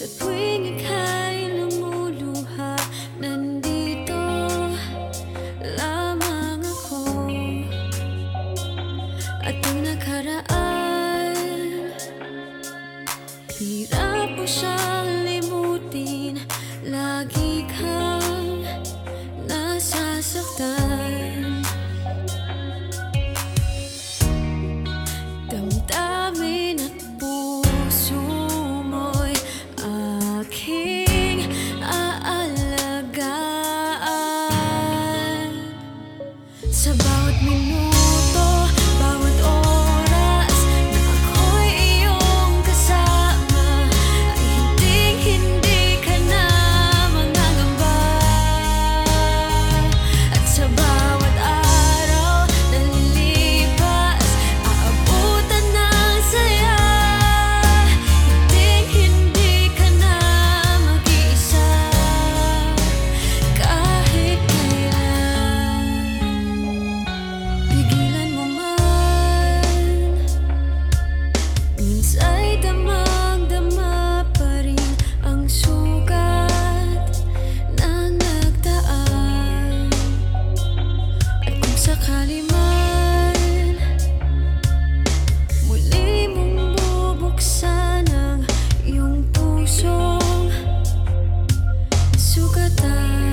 Sa tuwing ika'y lumuluha Nandito lamang ako. At ang nakaraan Hirap mo siyang limutin. Lagi kang nasasaktan me know. good time.